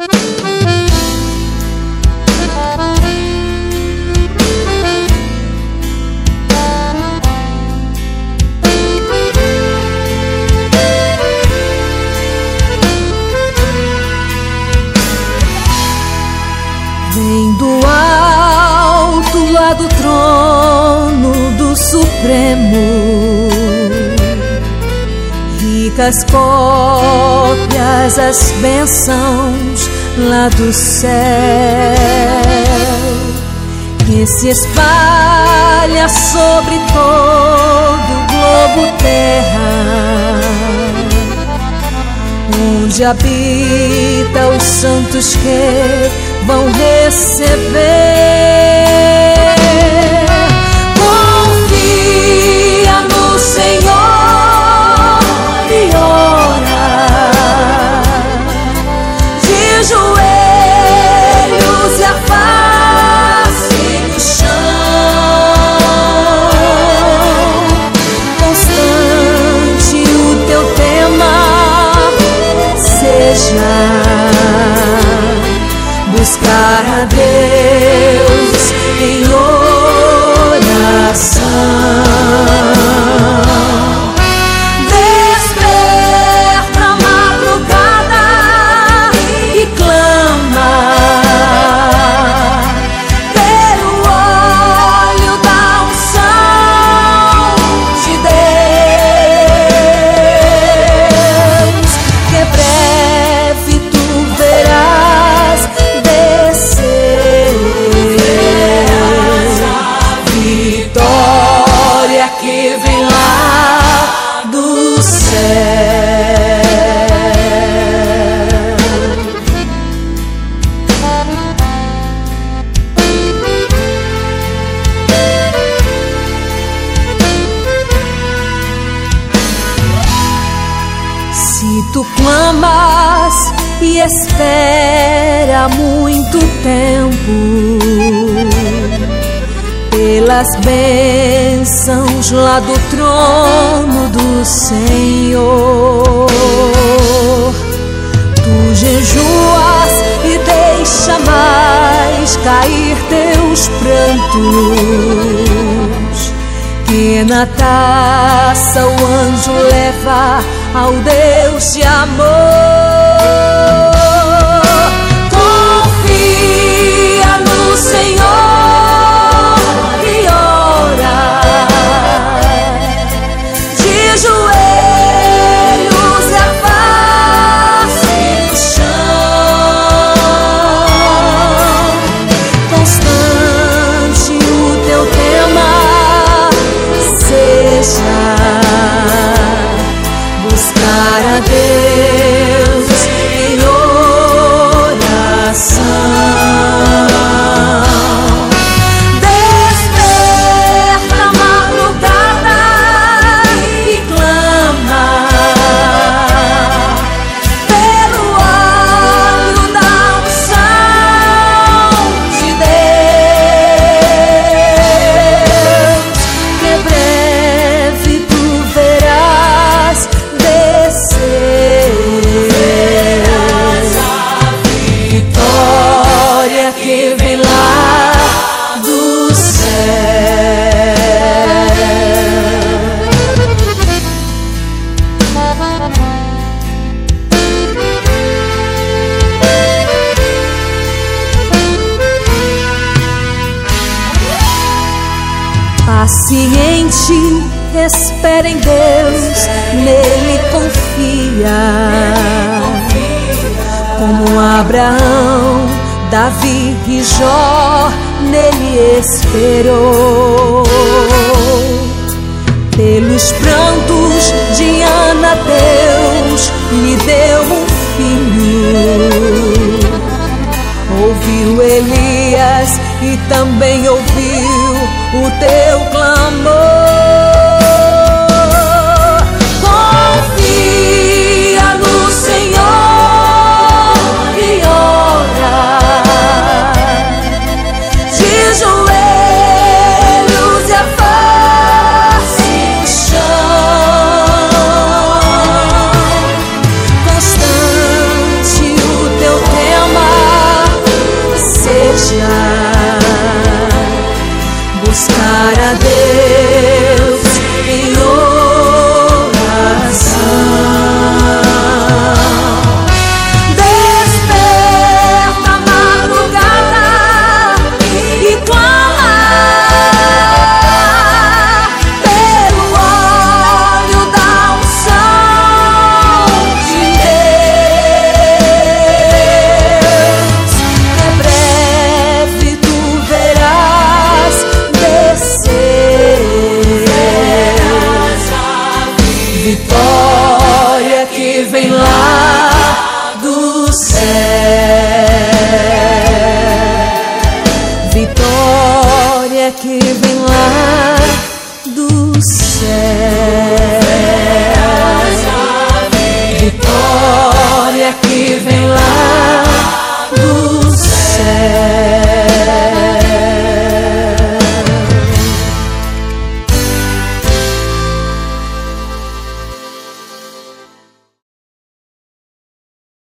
Vem do alto lá do trono do Supremo. Ricas cópias as bênçãos lá do céu Que se espalha sobre todo o globo terra onde habita os santos que vão receber. Tu clamas e espera muito tempo. Pelas bênçãos lá do trono do Senhor, tu jejuas e deixa mais cair teus prantos. Que na taça o anjo leva ao Deus de amor. Paciente, espera em Deus, nele confia. Como Abraão, Davi e Jó, nele esperou. Pelos prantos de Ana, Deus lhe deu um filho ouviu Elias e também ouviu o teu clamor. vem lá do céu. Vitória é que vem lá do céu. Vitória é que vem lá do céu.